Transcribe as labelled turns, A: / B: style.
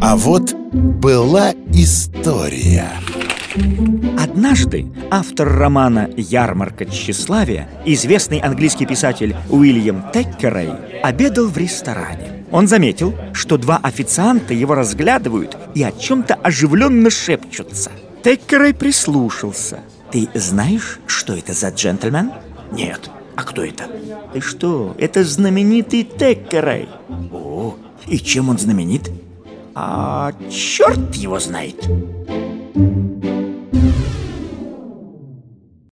A: А вот была история.
B: Однажды автор романа «Ярмарка тщеславия», известный английский писатель Уильям Теккерей, обедал в ресторане. Он заметил, что два официанта его разглядывают и о чем-то оживленно шепчутся. Теккерей прислушался. «Ты знаешь, что это за джентльмен?»
C: «Нет. А кто это?»
B: «Ты что, это знаменитый Теккерей».
C: «О, и чем он знаменит?»
B: «А черт его знает!»